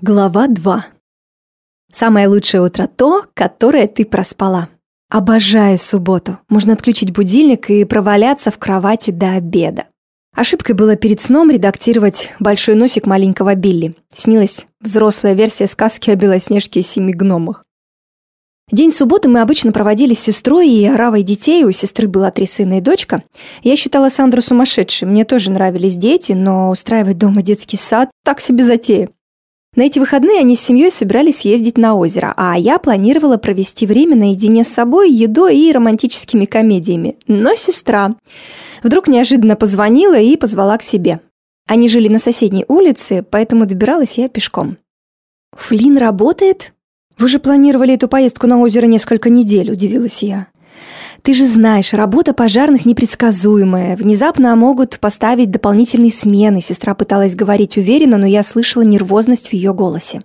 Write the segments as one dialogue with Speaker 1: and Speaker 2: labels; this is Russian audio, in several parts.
Speaker 1: Глава 2. Самое лучшее утро то, которое ты проспала. Обожаю субботу. Можно отключить будильник и проваляться в кровати до обеда. Ошибкой было перед сном редактировать большой носик маленького Билли. Снилась взрослая версия сказки о Белоснежке и семи гномах. День субботы мы обычно проводили с сестрой и оравой детей, у сестры было три сына и дочка. Я считала Сандру сумасшедшей, мне тоже нравились дети, но устраивать дома детский сад – так себе затея. На эти выходные они с семьей собирались съездить на озеро, а я планировала провести время наедине с собой, едой и романтическими комедиями. Но сестра вдруг неожиданно позвонила и позвала к себе. Они жили на соседней улице, поэтому добиралась я пешком. «Флин работает? Вы же планировали эту поездку на озеро несколько недель», – удивилась я. Ты же знаешь, работа пожарных непредсказуемая. Внезапно могут поставить дополнительные смены. Сестра пыталась говорить уверенно, но я слышала нервозность в ее голосе.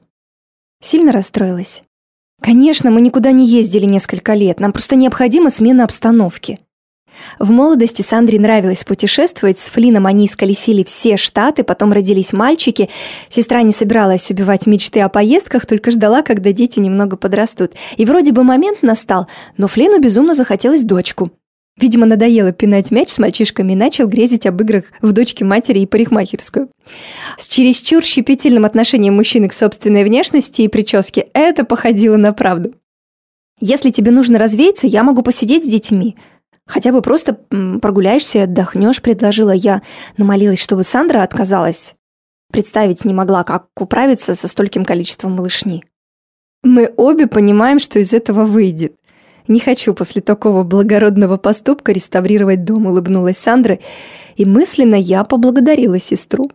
Speaker 1: Сильно расстроилась. Конечно, мы никуда не ездили несколько лет. Нам просто необходима смена обстановки. В молодости Сандре нравилось путешествовать, с Флином они сколесили все штаты, потом родились мальчики. Сестра не собиралась убивать мечты о поездках, только ждала, когда дети немного подрастут. И вроде бы момент настал, но Флину безумно захотелось дочку. Видимо, надоело пинать мяч с мальчишками и начал грезить об играх в дочке матери и парикмахерскую. С чересчур щепетильным отношением мужчины к собственной внешности и прическе это походило на правду. «Если тебе нужно развеяться, я могу посидеть с детьми», Хотя бы просто прогуляешься и отдохнешь, предложила я, но молилась, чтобы Сандра отказалась. Представить не могла, как управиться со стольким количеством малышни. Мы обе понимаем, что из этого выйдет. Не хочу после такого благородного поступка реставрировать дом, улыбнулась Сандра, и мысленно я поблагодарила сестру.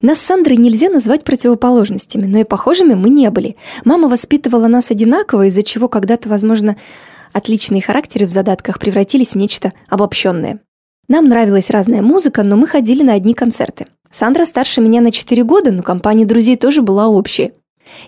Speaker 1: Нас с Сандрой нельзя назвать противоположностями, но и похожими мы не были. Мама воспитывала нас одинаково, из-за чего когда-то, возможно, Отличные характеры в задатках превратились в нечто обобщенное. Нам нравилась разная музыка, но мы ходили на одни концерты. Сандра старше меня на 4 года, но компания друзей тоже была общая.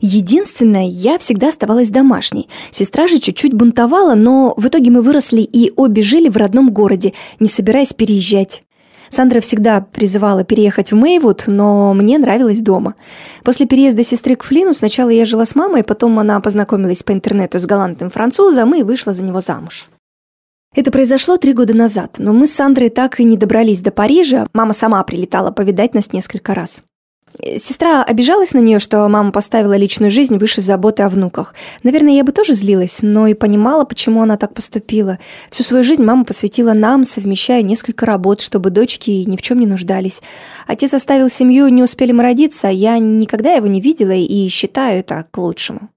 Speaker 1: Единственное, я всегда оставалась домашней. Сестра же чуть-чуть бунтовала, но в итоге мы выросли и обе жили в родном городе, не собираясь переезжать. Сандра всегда призывала переехать в Мейвуд, но мне нравилось дома. После переезда сестры к Флину сначала я жила с мамой, потом она познакомилась по интернету с галантным французом и вышла за него замуж. Это произошло три года назад, но мы с Сандрой так и не добрались до Парижа. Мама сама прилетала повидать нас несколько раз. Сестра обижалась на нее, что мама поставила личную жизнь выше заботы о внуках. Наверное, я бы тоже злилась, но и понимала, почему она так поступила. Всю свою жизнь мама посвятила нам, совмещая несколько работ, чтобы дочки ни в чем не нуждались. Отец оставил семью, не успели мы родиться, а я никогда его не видела и считаю это к лучшему.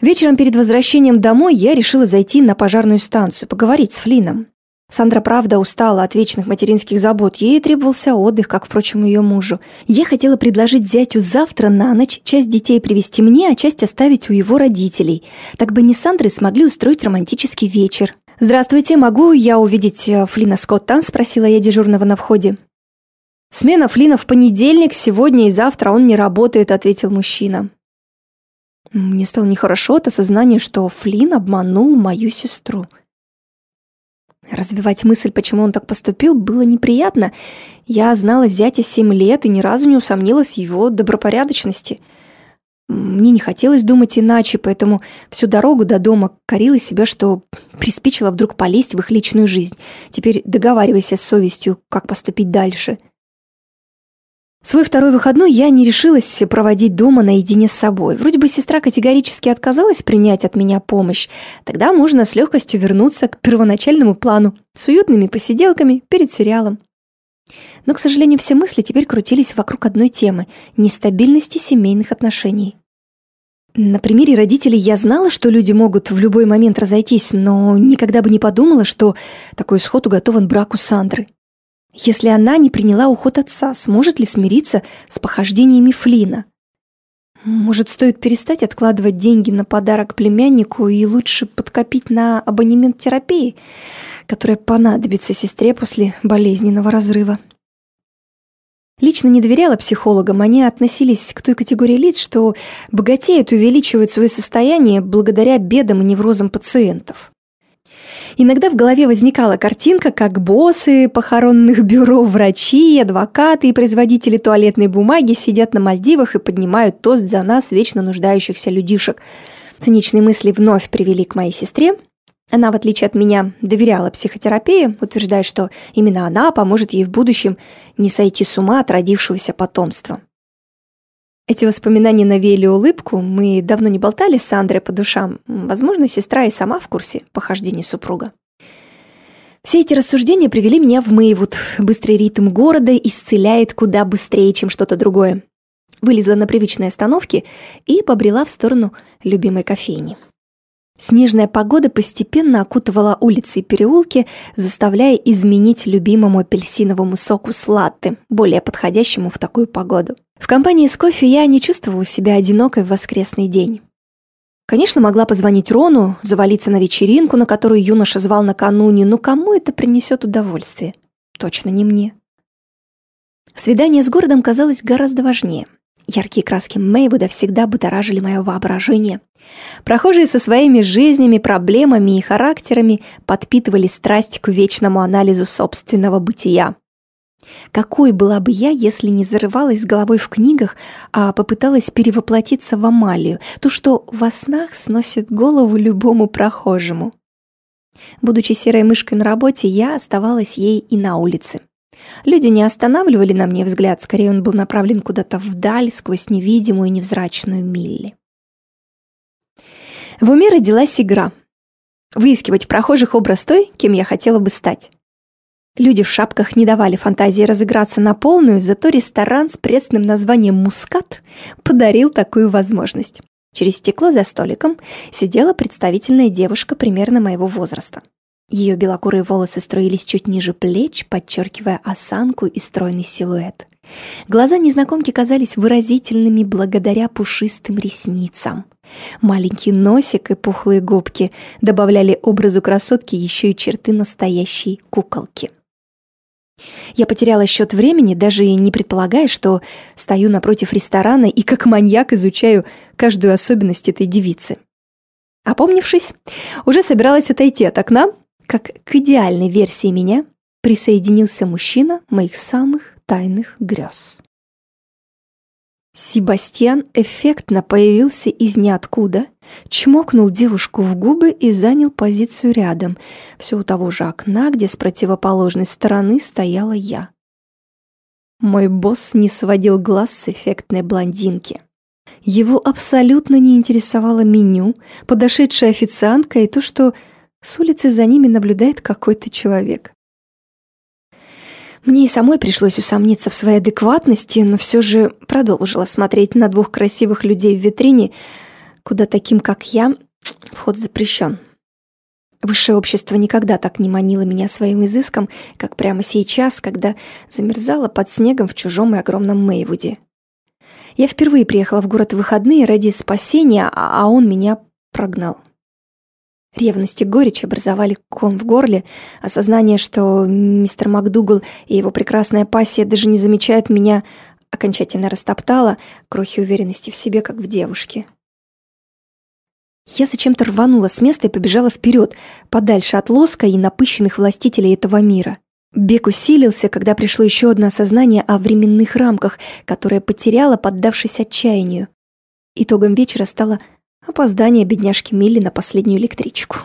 Speaker 1: Вечером перед возвращением домой я решила зайти на пожарную станцию, поговорить с Флином. Сандра, правда, устала от вечных материнских забот. Ей требовался отдых, как, впрочем, ее мужу. Я хотела предложить зятю завтра на ночь часть детей привезти мне, а часть оставить у его родителей. Так бы не Сандры смогли устроить романтический вечер. «Здравствуйте, могу я увидеть э, Флина Скотта?» – спросила я дежурного на входе. «Смена Флина в понедельник, сегодня и завтра он не работает», – ответил мужчина. Мне стало нехорошо от осознания, что Флин обманул мою сестру – Развивать мысль, почему он так поступил, было неприятно. Я знала зятя семь лет и ни разу не усомнилась в его добропорядочности. Мне не хотелось думать иначе, поэтому всю дорогу до дома корила себя, что приспичило вдруг полезть в их личную жизнь. Теперь договаривайся с совестью, как поступить дальше. — Свой второй выходной я не решилась проводить дома наедине с собой. Вроде бы сестра категорически отказалась принять от меня помощь. Тогда можно с легкостью вернуться к первоначальному плану с уютными посиделками перед сериалом. Но, к сожалению, все мысли теперь крутились вокруг одной темы – нестабильности семейных отношений. На примере родителей я знала, что люди могут в любой момент разойтись, но никогда бы не подумала, что такой исход уготован браку Сандры. Если она не приняла уход отца, сможет ли смириться с похождениями Флина? Может, стоит перестать откладывать деньги на подарок племяннику и лучше подкопить на абонемент терапии, которая понадобится сестре после болезненного разрыва? Лично не доверяла психологам, они относились к той категории лиц, что богатеют и увеличивают свое состояние благодаря бедам и неврозам пациентов. Иногда в голове возникала картинка, как боссы похоронных бюро, врачи, адвокаты и производители туалетной бумаги сидят на Мальдивах и поднимают тост за нас, вечно нуждающихся людишек. Циничные мысли вновь привели к моей сестре. Она, в отличие от меня, доверяла психотерапии, утверждая, что именно она поможет ей в будущем не сойти с ума от родившегося потомства. Эти воспоминания навеяли улыбку, мы давно не болтали с Андрой по душам. Возможно, сестра и сама в курсе похождений супруга. Все эти рассуждения привели меня в Мэйвуд. Быстрый ритм города исцеляет куда быстрее, чем что-то другое. Вылезла на привычной остановке и побрела в сторону любимой кофейни. Снежная погода постепенно окутывала улицы и переулки, заставляя изменить любимому апельсиновому соку с латте, более подходящему в такую погоду. В компании с кофе я не чувствовала себя одинокой в воскресный день. Конечно, могла позвонить Рону, завалиться на вечеринку, на которую юноша звал накануне, но кому это принесет удовольствие? Точно не мне. Свидание с городом казалось гораздо важнее. Яркие краски Мэйвуда всегда будоражили мое воображение. Прохожие со своими жизнями, проблемами и характерами подпитывали страсть к вечному анализу собственного бытия. Какой была бы я, если не зарывалась головой в книгах, а попыталась перевоплотиться в Амалию, то, что во снах сносит голову любому прохожему? Будучи серой мышкой на работе, я оставалась ей и на улице. Люди не останавливали на мне взгляд, скорее он был направлен куда-то вдаль, сквозь невидимую невзрачную Милли. В уме родилась игра. Выискивать прохожих образ той, кем я хотела бы стать. Люди в шапках не давали фантазии разыграться на полную, зато ресторан с пресным названием «Мускат» подарил такую возможность. Через стекло за столиком сидела представительная девушка примерно моего возраста. Ее белокурые волосы струились чуть ниже плеч, подчеркивая осанку и стройный силуэт. Глаза незнакомки казались выразительными благодаря пушистым ресницам. Маленький носик и пухлые губки добавляли образу красотки еще и черты настоящей куколки. Я потеряла счет времени, даже не предполагая, что стою напротив ресторана и как маньяк изучаю каждую особенность этой девицы. Опомнившись, уже собиралась отойти от окна, как к идеальной версии меня присоединился мужчина моих самых тайных грез. Себастьян эффектно появился из ниоткуда, чмокнул девушку в губы и занял позицию рядом, все у того же окна, где с противоположной стороны стояла я. Мой босс не сводил глаз с эффектной блондинки. Его абсолютно не интересовало меню, подошедшая официантка и то, что с улицы за ними наблюдает какой-то человек. Мне и самой пришлось усомниться в своей адекватности, но все же продолжила смотреть на двух красивых людей в витрине, куда таким, как я, вход запрещен. Высшее общество никогда так не манило меня своим изыском, как прямо сейчас, когда замерзала под снегом в чужом и огромном Мейвуде. Я впервые приехала в город в выходные ради спасения, а, он меня прогнал. Ревность и горечь образовали ком в горле, осознание, что мистер МакДугал и его прекрасная пассия даже не замечают меня, окончательно растоптало крохи уверенности в себе, как в девушке. Я зачем-то рванула с места и побежала вперед, подальше от лоска и напыщенных властителей этого мира. Бег усилился, когда пришло еще одно осознание о временных рамках, которое потеряла, поддавшись отчаянию. Итогом вечера стало опоздание бедняжки Милли на последнюю электричку.